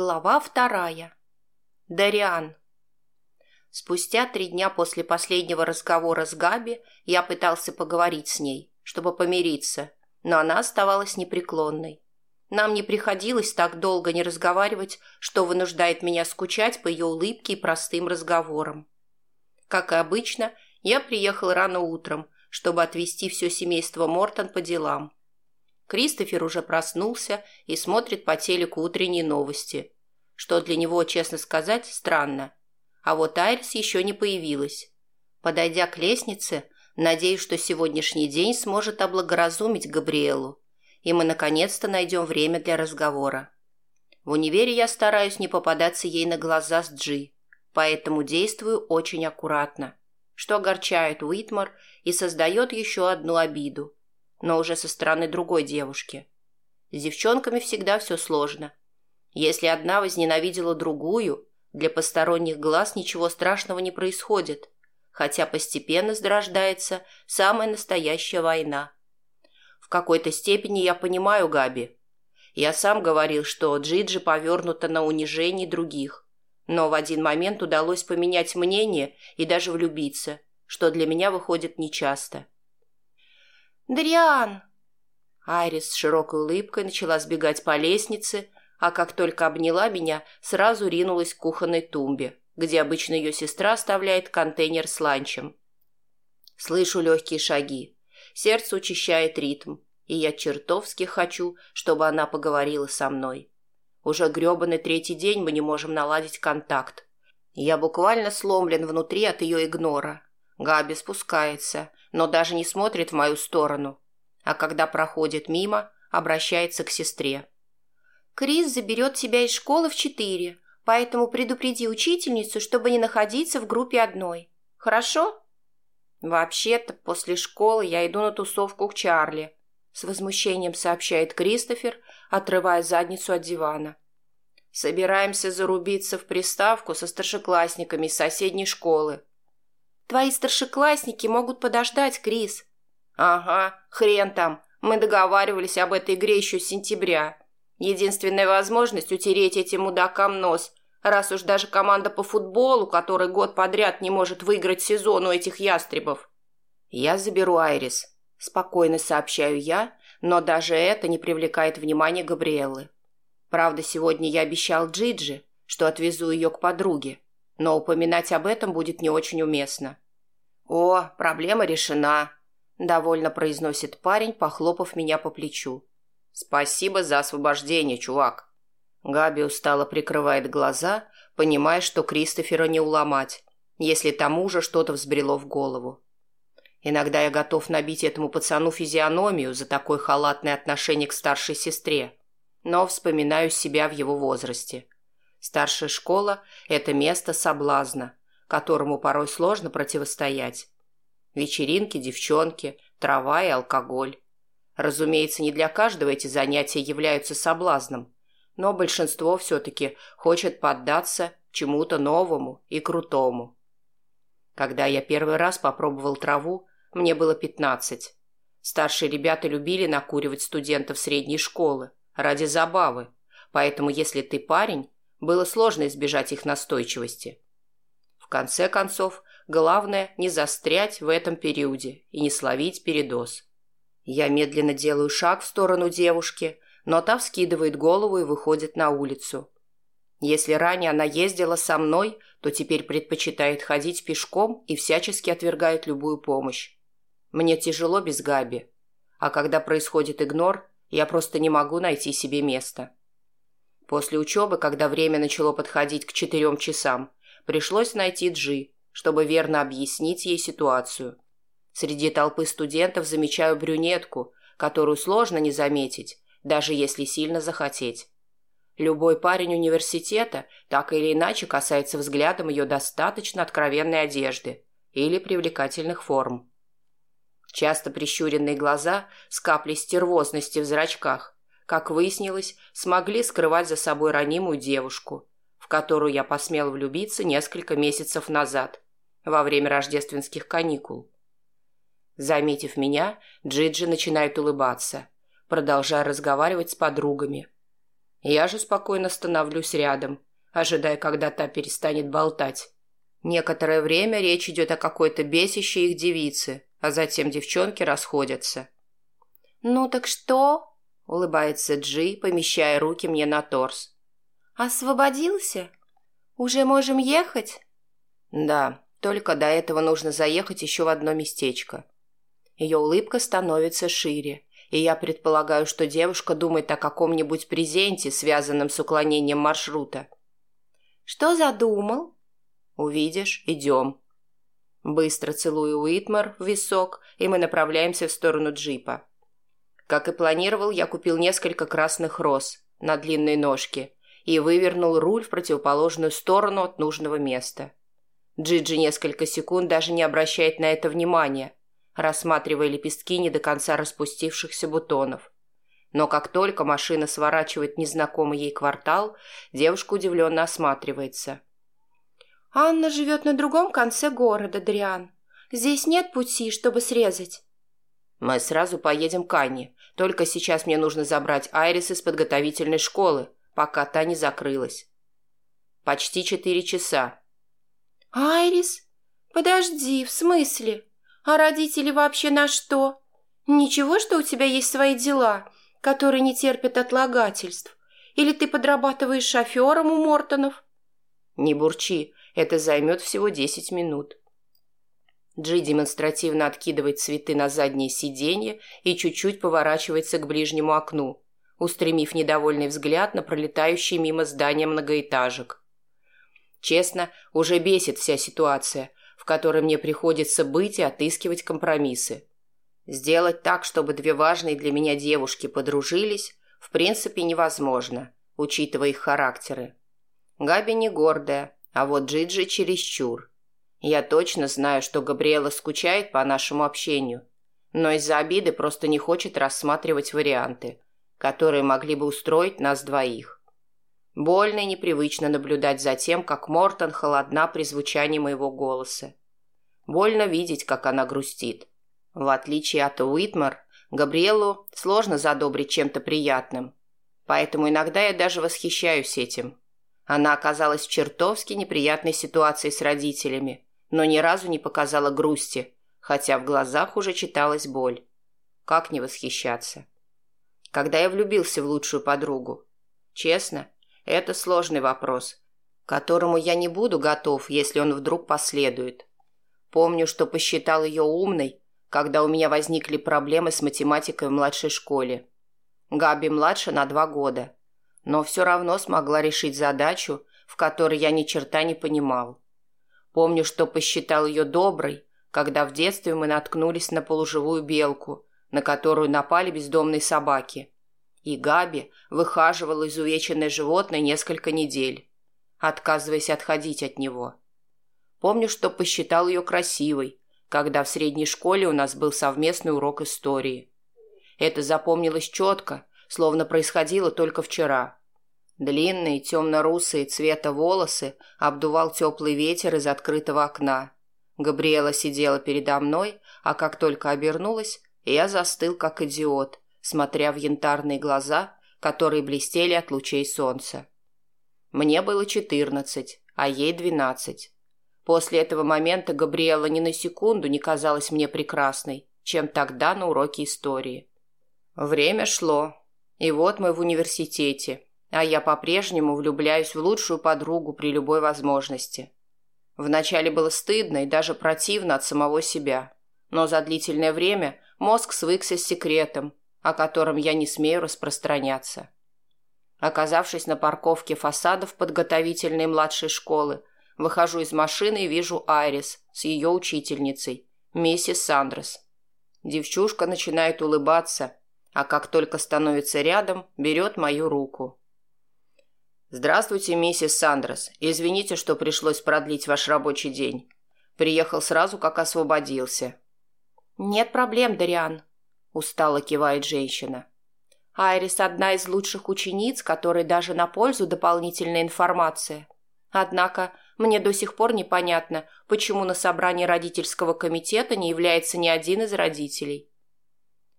Глава вторая. Дариан. Спустя три дня после последнего разговора с Габи я пытался поговорить с ней, чтобы помириться, но она оставалась непреклонной. Нам не приходилось так долго не разговаривать, что вынуждает меня скучать по ее улыбке и простым разговорам. Как и обычно, я приехал рано утром, чтобы отвезти все семейство Мортон по делам. Кристофер уже проснулся и смотрит по телеку утренние новости, что для него, честно сказать, странно. А вот Айрис еще не появилась. Подойдя к лестнице, надеюсь, что сегодняшний день сможет облагоразумить Габриэлу, и мы наконец-то найдем время для разговора. В универе я стараюсь не попадаться ей на глаза с Джи, поэтому действую очень аккуратно, что огорчает Уитмар и создает еще одну обиду – но уже со стороны другой девушки. С девчонками всегда все сложно. Если одна возненавидела другую, для посторонних глаз ничего страшного не происходит, хотя постепенно зарождается самая настоящая война. В какой-то степени я понимаю Габи. Я сам говорил, что Джиджи повернута на унижение других, но в один момент удалось поменять мнение и даже влюбиться, что для меня выходит нечасто. «Дриан!» Айрис с широкой улыбкой начала сбегать по лестнице, а как только обняла меня, сразу ринулась к кухонной тумбе, где обычно ее сестра оставляет контейнер с ланчем. Слышу легкие шаги. Сердце учащает ритм, и я чертовски хочу, чтобы она поговорила со мной. Уже гребаный третий день мы не можем наладить контакт. Я буквально сломлен внутри от ее игнора. Габи спускается, но даже не смотрит в мою сторону, а когда проходит мимо, обращается к сестре. «Крис заберет тебя из школы в четыре, поэтому предупреди учительницу, чтобы не находиться в группе одной. Хорошо?» «Вообще-то после школы я иду на тусовку к Чарли», с возмущением сообщает Кристофер, отрывая задницу от дивана. «Собираемся зарубиться в приставку со старшеклассниками из соседней школы. Твои старшеклассники могут подождать, Крис. Ага, хрен там. Мы договаривались об этой игре еще с сентября. Единственная возможность утереть этим мудакам нос, раз уж даже команда по футболу, которая год подряд не может выиграть сезон у этих ястребов. Я заберу Айрис. Спокойно сообщаю я, но даже это не привлекает внимания Габриэллы. Правда, сегодня я обещал Джиджи, что отвезу ее к подруге но упоминать об этом будет не очень уместно. «О, проблема решена», – довольно произносит парень, похлопав меня по плечу. «Спасибо за освобождение, чувак». Габи устало прикрывает глаза, понимая, что Кристофера не уломать, если тому же что-то взбрело в голову. Иногда я готов набить этому пацану физиономию за такое халатное отношение к старшей сестре, но вспоминаю себя в его возрасте – Старшая школа – это место соблазна, которому порой сложно противостоять. Вечеринки, девчонки, трава и алкоголь. Разумеется, не для каждого эти занятия являются соблазном, но большинство все-таки хочет поддаться чему-то новому и крутому. Когда я первый раз попробовал траву, мне было пятнадцать. Старшие ребята любили накуривать студентов средней школы ради забавы, поэтому если ты парень, было сложно избежать их настойчивости. В конце концов, главное не застрять в этом периоде и не словить передоз. Я медленно делаю шаг в сторону девушки, но та вскидывает голову и выходит на улицу. Если ранее она ездила со мной, то теперь предпочитает ходить пешком и всячески отвергает любую помощь. Мне тяжело без Габи, а когда происходит игнор, я просто не могу найти себе места. После учебы, когда время начало подходить к четырем часам, пришлось найти Джи, чтобы верно объяснить ей ситуацию. Среди толпы студентов замечаю брюнетку, которую сложно не заметить, даже если сильно захотеть. Любой парень университета так или иначе касается взглядом ее достаточно откровенной одежды или привлекательных форм. Часто прищуренные глаза с каплей стервозности в зрачках как выяснилось, смогли скрывать за собой ранимую девушку, в которую я посмел влюбиться несколько месяцев назад, во время рождественских каникул. Заметив меня, Джиджи начинает улыбаться, продолжая разговаривать с подругами. Я же спокойно становлюсь рядом, ожидая, когда та перестанет болтать. Некоторое время речь идет о какой-то бесящей их девице, а затем девчонки расходятся. «Ну так что?» – улыбается Джи, помещая руки мне на торс. «Освободился? Уже можем ехать?» «Да, только до этого нужно заехать еще в одно местечко». Ее улыбка становится шире, и я предполагаю, что девушка думает о каком-нибудь презенте, связанном с уклонением маршрута. «Что задумал?» «Увидишь, идем». Быстро целую Уитмар в висок, и мы направляемся в сторону джипа. Как и планировал, я купил несколько красных роз на длинной ножке и вывернул руль в противоположную сторону от нужного места. Джиджи несколько секунд даже не обращает на это внимания, рассматривая лепестки не до конца распустившихся бутонов. Но как только машина сворачивает незнакомый ей квартал, девушка удивленно осматривается. «Анна живет на другом конце города, Дриан. Здесь нет пути, чтобы срезать». «Мы сразу поедем к Анне. Только сейчас мне нужно забрать Айрис из подготовительной школы, пока та не закрылась». «Почти четыре часа». «Айрис? Подожди, в смысле?» А родители вообще на что? Ничего, что у тебя есть свои дела, которые не терпят отлагательств? Или ты подрабатываешь шофером у Мортонов? Не бурчи, это займет всего десять минут. Джи демонстративно откидывает цветы на заднее сиденье и чуть-чуть поворачивается к ближнему окну, устремив недовольный взгляд на пролетающие мимо здания многоэтажек. Честно, уже бесит вся ситуация, которой мне приходится быть и отыскивать компромиссы. Сделать так, чтобы две важные для меня девушки подружились, в принципе невозможно, учитывая их характеры. Габи не гордая, а вот Джиджи чересчур. Я точно знаю, что Габриэла скучает по нашему общению, но из-за обиды просто не хочет рассматривать варианты, которые могли бы устроить нас двоих. Больно и непривычно наблюдать за тем, как Мортон холодна при звучании моего голоса. Больно видеть, как она грустит. В отличие от Уитмар, Габриэлу сложно задобрить чем-то приятным. Поэтому иногда я даже восхищаюсь этим. Она оказалась в чертовски неприятной ситуации с родителями, но ни разу не показала грусти, хотя в глазах уже читалась боль. Как не восхищаться? Когда я влюбился в лучшую подругу? Честно, это сложный вопрос, к которому я не буду готов, если он вдруг последует. Помню, что посчитал ее умной, когда у меня возникли проблемы с математикой в младшей школе. Габи младше на два года, но все равно смогла решить задачу, в которой я ни черта не понимал. Помню, что посчитал ее доброй, когда в детстве мы наткнулись на полуживую белку, на которую напали бездомные собаки. И Габи выхаживала изувеченное животное несколько недель, отказываясь отходить от него. Помню, что посчитал ее красивой, когда в средней школе у нас был совместный урок истории. Это запомнилось четко, словно происходило только вчера. Длинные темно-русые цвета волосы обдувал теплый ветер из открытого окна. Габриэла сидела передо мной, а как только обернулась, я застыл как идиот, смотря в янтарные глаза, которые блестели от лучей солнца. Мне было четырнадцать, а ей двенадцать. После этого момента Габриэла ни на секунду не казалась мне прекрасной, чем тогда на уроке истории. Время шло, и вот мы в университете, а я по-прежнему влюбляюсь в лучшую подругу при любой возможности. Вначале было стыдно и даже противно от самого себя, но за длительное время мозг свыкся с секретом, о котором я не смею распространяться. Оказавшись на парковке фасадов подготовительной младшей школы, Выхожу из машины и вижу Айрис с ее учительницей, миссис Сандрес. Девчушка начинает улыбаться, а как только становится рядом, берет мою руку. «Здравствуйте, миссис Сандрес. Извините, что пришлось продлить ваш рабочий день. Приехал сразу, как освободился». «Нет проблем, Дариан», – устало кивает женщина. Айрис – одна из лучших учениц, которой даже на пользу дополнительная информация. Однако мне до сих пор непонятно, почему на собрании родительского комитета не является ни один из родителей.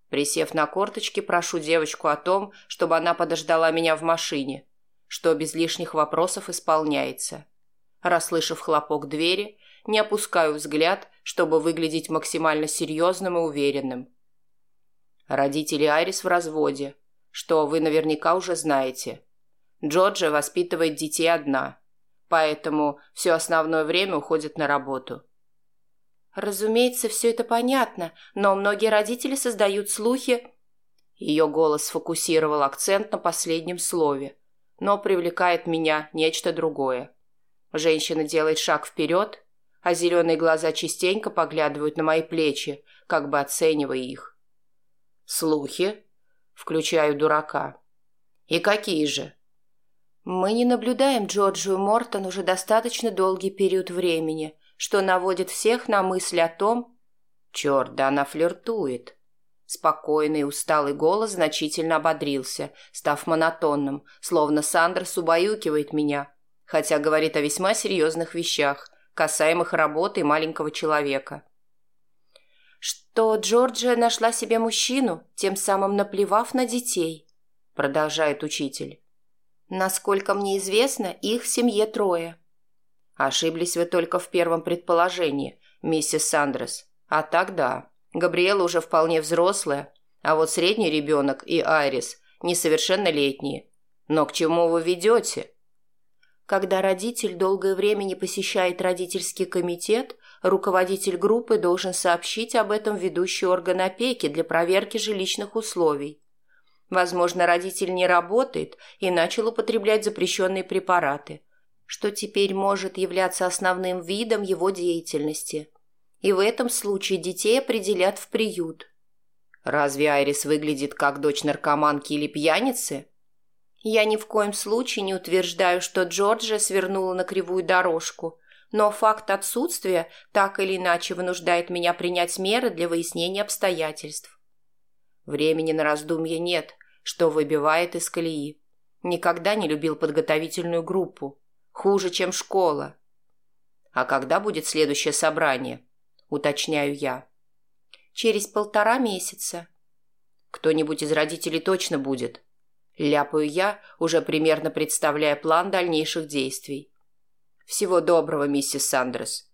Присев на корточки, прошу девочку о том, чтобы она подождала меня в машине, что без лишних вопросов исполняется. Расслышав хлопок двери, не опускаю взгляд, чтобы выглядеть максимально серьезным и уверенным. Родители Айрис в разводе, что вы наверняка уже знаете. Джорджия воспитывает детей одна, поэтому все основное время уходит на работу. Разумеется, все это понятно, но многие родители создают слухи. Ее голос сфокусировал акцент на последнем слове, но привлекает меня нечто другое. Женщина делает шаг вперед, а зеленые глаза частенько поглядывают на мои плечи, как бы оценивая их. Слухи? Включаю дурака. И какие же? Мы не наблюдаем Джорджию Мортон уже достаточно долгий период времени, что наводит всех на мысль о том... Черт, да она флиртует. Спокойный усталый голос значительно ободрился, став монотонным, словно Сандерс убаюкивает меня, хотя говорит о весьма серьезных вещах, касаемых работы маленького человека. «Что Джорджия нашла себе мужчину, тем самым наплевав на детей», продолжает учитель. «Насколько мне известно, их в семье трое». «Ошиблись вы только в первом предположении, миссис Сандрес. А так да, Габриэла уже вполне взрослая, а вот средний ребенок и Айрис несовершеннолетние. Но к чему вы ведете?» Когда родитель долгое время не посещает родительский комитет, руководитель группы должен сообщить об этом ведущий орган опеки для проверки жилищных условий. Возможно, родитель не работает и начал употреблять запрещенные препараты, что теперь может являться основным видом его деятельности. И в этом случае детей определят в приют. Разве Айрис выглядит как дочь наркоманки или пьяницы? Я ни в коем случае не утверждаю, что Джорджия свернула на кривую дорожку, но факт отсутствия так или иначе вынуждает меня принять меры для выяснения обстоятельств. Времени на раздумье нет, что выбивает из колеи. Никогда не любил подготовительную группу. Хуже, чем школа. А когда будет следующее собрание? Уточняю я. Через полтора месяца. Кто-нибудь из родителей точно будет. Ляпаю я, уже примерно представляя план дальнейших действий. Всего доброго, миссис Сандрес.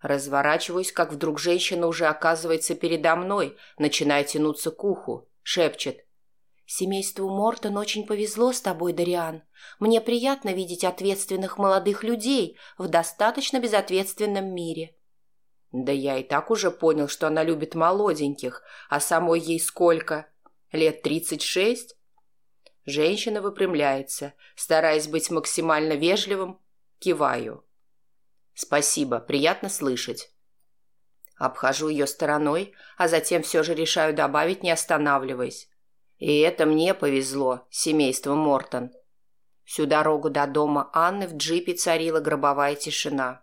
Разворачиваюсь, как вдруг женщина уже оказывается передо мной, начиная тянуться к уху, шепчет. «Семейству Мортон очень повезло с тобой, Дариан. Мне приятно видеть ответственных молодых людей в достаточно безответственном мире». «Да я и так уже понял, что она любит молоденьких, а самой ей сколько? Лет тридцать шесть?» Женщина выпрямляется, стараясь быть максимально вежливым, киваю. «Спасибо, приятно слышать». Обхожу ее стороной, а затем все же решаю добавить, не останавливаясь. И это мне повезло, семейство Мортон. Всю дорогу до дома Анны в джипе царила гробовая тишина.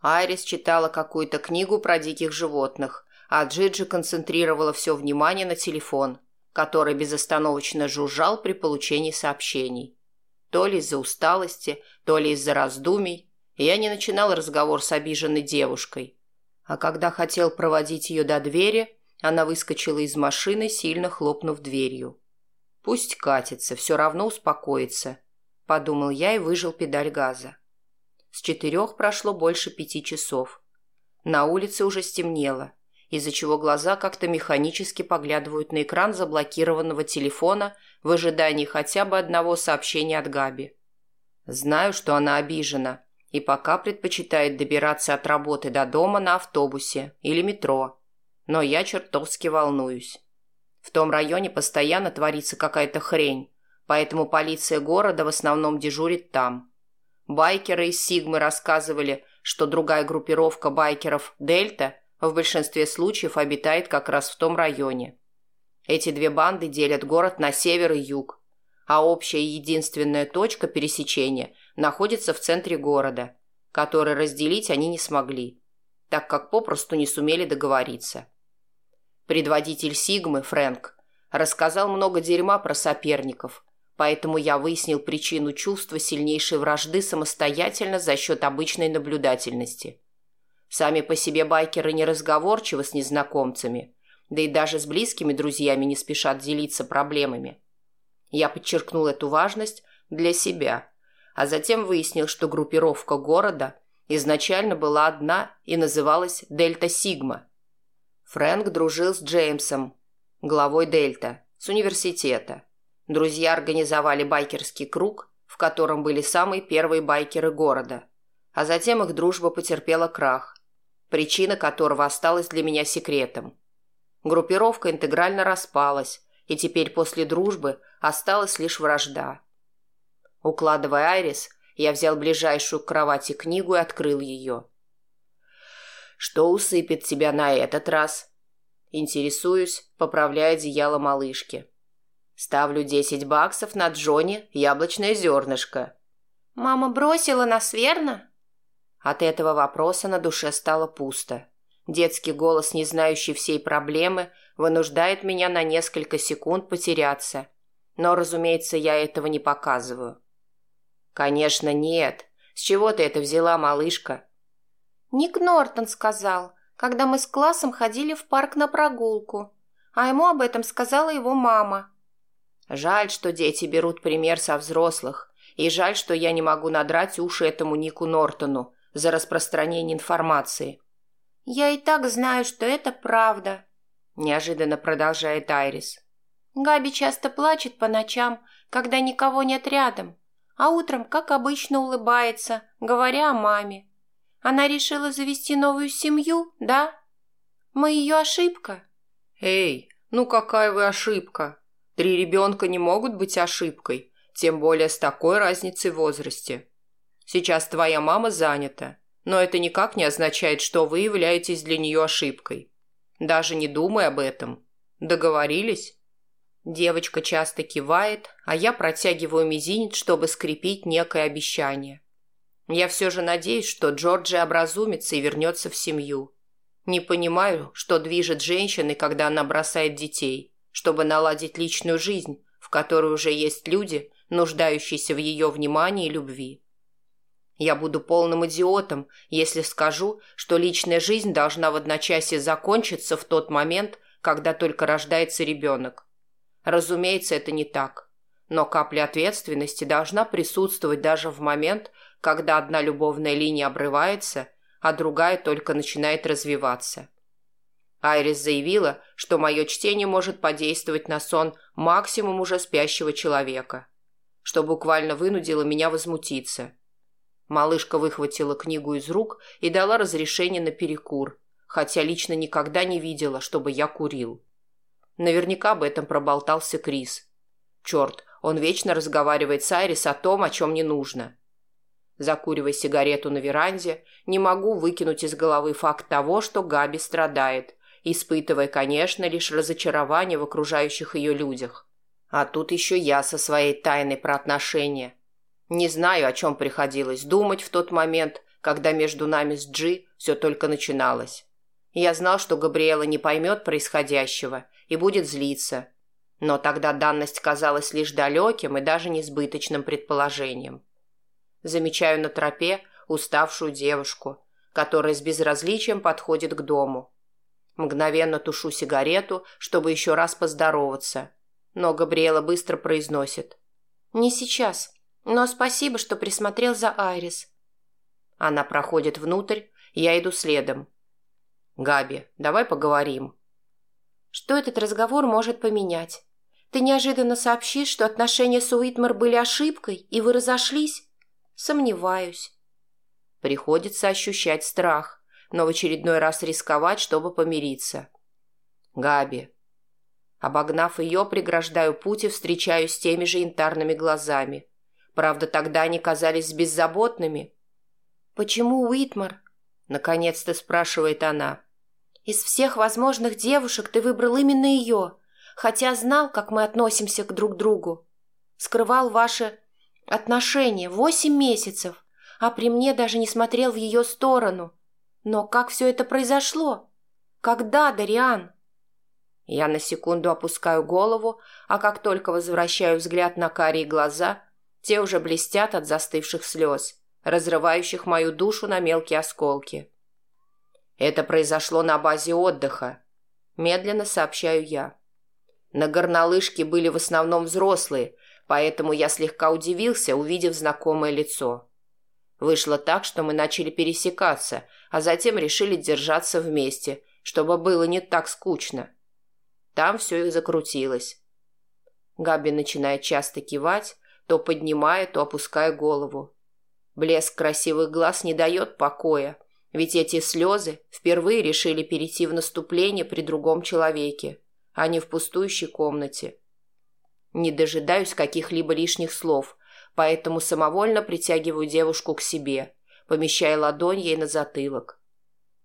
Айрис читала какую-то книгу про диких животных, а Джиджи концентрировала все внимание на телефон – который безостановочно жужжал при получении сообщений. То ли из-за усталости, то ли из-за раздумий, я не начинал разговор с обиженной девушкой. А когда хотел проводить ее до двери, она выскочила из машины, сильно хлопнув дверью. «Пусть катится, все равно успокоится», – подумал я и выжил педаль газа. С четырех прошло больше пяти часов. На улице уже стемнело из-за чего глаза как-то механически поглядывают на экран заблокированного телефона в ожидании хотя бы одного сообщения от Габи. Знаю, что она обижена и пока предпочитает добираться от работы до дома на автобусе или метро, но я чертовски волнуюсь. В том районе постоянно творится какая-то хрень, поэтому полиция города в основном дежурит там. Байкеры из Сигмы рассказывали, что другая группировка байкеров «Дельта» в большинстве случаев обитает как раз в том районе. Эти две банды делят город на север и юг, а общая и единственная точка пересечения находится в центре города, который разделить они не смогли, так как попросту не сумели договориться. Предводитель Сигмы, Фрэнк, рассказал много дерьма про соперников, поэтому я выяснил причину чувства сильнейшей вражды самостоятельно за счет обычной наблюдательности – Сами по себе байкеры не разговорчивы с незнакомцами, да и даже с близкими друзьями не спешат делиться проблемами. Я подчеркнул эту важность для себя, а затем выяснил, что группировка города изначально была одна и называлась «Дельта Сигма». Фрэнк дружил с Джеймсом, главой Дельта, с университета. Друзья организовали байкерский круг, в котором были самые первые байкеры города. А затем их дружба потерпела крах, причина которого осталась для меня секретом. Группировка интегрально распалась, и теперь после дружбы осталась лишь вражда. Укладывая Айрис, я взял ближайшую к кровати книгу и открыл ее. «Что усыпет тебя на этот раз?» Интересуюсь, поправляя одеяло малышки. Ставлю десять баксов на Джонни яблочное зернышко. «Мама бросила нас, верно?» От этого вопроса на душе стало пусто. Детский голос, не знающий всей проблемы, вынуждает меня на несколько секунд потеряться. Но, разумеется, я этого не показываю. «Конечно, нет. С чего ты это взяла, малышка?» «Ник Нортон сказал, когда мы с классом ходили в парк на прогулку, а ему об этом сказала его мама». «Жаль, что дети берут пример со взрослых, и жаль, что я не могу надрать уши этому Нику Нортону за распространение информации». «Я и так знаю, что это правда», – неожиданно продолжает Айрис. «Габи часто плачет по ночам, когда никого нет рядом, а утром, как обычно, улыбается, говоря о маме. Она решила завести новую семью, да? Мы ее ошибка?» «Эй, ну какая вы ошибка? Три ребенка не могут быть ошибкой, тем более с такой разницей в возрасте. Сейчас твоя мама занята, но это никак не означает, что вы являетесь для нее ошибкой. Даже не думай об этом. Договорились?» Девочка часто кивает, а я протягиваю мизинец, чтобы скрепить некое обещание. Я все же надеюсь, что Джорджи образумится и вернется в семью. Не понимаю, что движет женщиной, когда она бросает детей, чтобы наладить личную жизнь, в которой уже есть люди, нуждающиеся в ее внимании и любви. Я буду полным идиотом, если скажу, что личная жизнь должна в одночасье закончиться в тот момент, когда только рождается ребенок. Разумеется, это не так. Но капля ответственности должна присутствовать даже в момент, когда одна любовная линия обрывается, а другая только начинает развиваться. Айрис заявила, что мое чтение может подействовать на сон максимум уже спящего человека, что буквально вынудило меня возмутиться – Малышка выхватила книгу из рук и дала разрешение на перекур, хотя лично никогда не видела, чтобы я курил. Наверняка об этом проболтался Крис. Черт, он вечно разговаривает с Айрис о том, о чем не нужно. Закуривая сигарету на веранде, не могу выкинуть из головы факт того, что Габи страдает, испытывая, конечно, лишь разочарование в окружающих ее людях. А тут еще я со своей тайной про отношения. Не знаю, о чем приходилось думать в тот момент, когда между нами с Джи все только начиналось. Я знал, что Габриэла не поймет происходящего и будет злиться. Но тогда данность казалась лишь далеким и даже несбыточным предположением. Замечаю на тропе уставшую девушку, которая с безразличием подходит к дому. Мгновенно тушу сигарету, чтобы еще раз поздороваться. Но Габриэла быстро произносит. «Не сейчас. Но спасибо, что присмотрел за Айрис. Она проходит внутрь, я иду следом. Габи, давай поговорим. Что этот разговор может поменять? Ты неожиданно сообщишь, что отношения с Уитмар были ошибкой, и вы разошлись? Сомневаюсь. Приходится ощущать страх, но в очередной раз рисковать, чтобы помириться. Габи. Обогнав ее, преграждаю путь и встречаюсь с теми же янтарными глазами. Правда, тогда они казались беззаботными. «Почему Уитмар?» — наконец-то спрашивает она. «Из всех возможных девушек ты выбрал именно ее, хотя знал, как мы относимся к друг другу. Скрывал ваши отношения восемь месяцев, а при мне даже не смотрел в ее сторону. Но как все это произошло? Когда, Дариан?» Я на секунду опускаю голову, а как только возвращаю взгляд на карие глаза, те уже блестят от застывших слез, разрывающих мою душу на мелкие осколки. Это произошло на базе отдыха. Медленно сообщаю я. На горнолыжке были в основном взрослые, поэтому я слегка удивился, увидев знакомое лицо. Вышло так, что мы начали пересекаться, а затем решили держаться вместе, чтобы было не так скучно. Там все и закрутилось. Габи начинает часто кивать, то поднимая, то опуская голову. Блеск красивых глаз не дает покоя, ведь эти слезы впервые решили перейти в наступление при другом человеке, а не в пустующей комнате. Не дожидаюсь каких-либо лишних слов, поэтому самовольно притягиваю девушку к себе, помещая ладонь ей на затылок.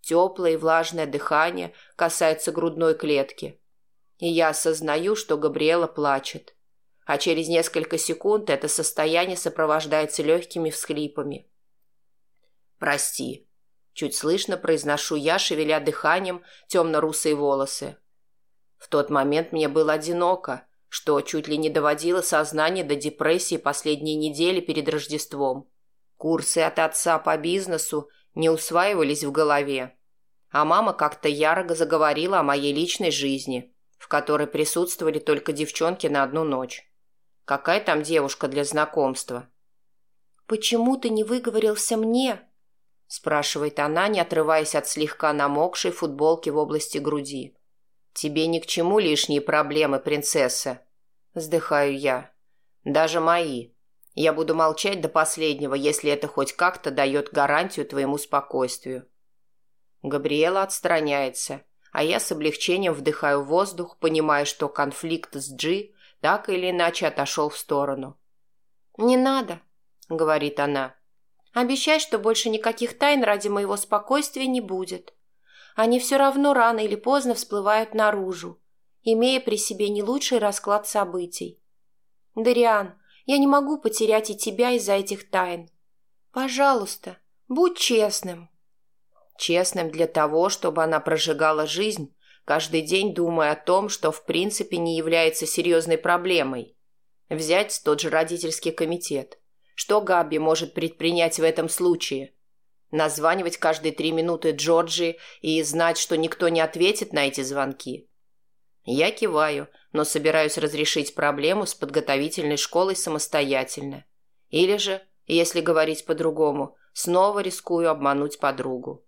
Теплое и влажное дыхание касается грудной клетки, и я осознаю, что Габриэла плачет а через несколько секунд это состояние сопровождается легкими всхлипами. «Прости», — чуть слышно произношу я, шевеля дыханием темно-русые волосы. В тот момент мне было одиноко, что чуть ли не доводило сознание до депрессии последние недели перед Рождеством. Курсы от отца по бизнесу не усваивались в голове, а мама как-то ярко заговорила о моей личной жизни, в которой присутствовали только девчонки на одну ночь. Какая там девушка для знакомства? «Почему ты не выговорился мне?» спрашивает она, не отрываясь от слегка намокшей футболки в области груди. «Тебе ни к чему лишние проблемы, принцесса», вздыхаю я. «Даже мои. Я буду молчать до последнего, если это хоть как-то дает гарантию твоему спокойствию». Габриэла отстраняется, а я с облегчением вдыхаю воздух, понимая, что конфликт с Джи так или иначе отошел в сторону. «Не надо», — говорит она. «Обещай, что больше никаких тайн ради моего спокойствия не будет. Они все равно рано или поздно всплывают наружу, имея при себе не лучший расклад событий. Дариан, я не могу потерять и тебя из-за этих тайн. Пожалуйста, будь честным». Честным для того, чтобы она прожигала жизнь, каждый день думая о том, что в принципе не является серьезной проблемой. Взять тот же родительский комитет. Что Габи может предпринять в этом случае? Названивать каждые три минуты Джорджи и знать, что никто не ответит на эти звонки? Я киваю, но собираюсь разрешить проблему с подготовительной школой самостоятельно. Или же, если говорить по-другому, снова рискую обмануть подругу.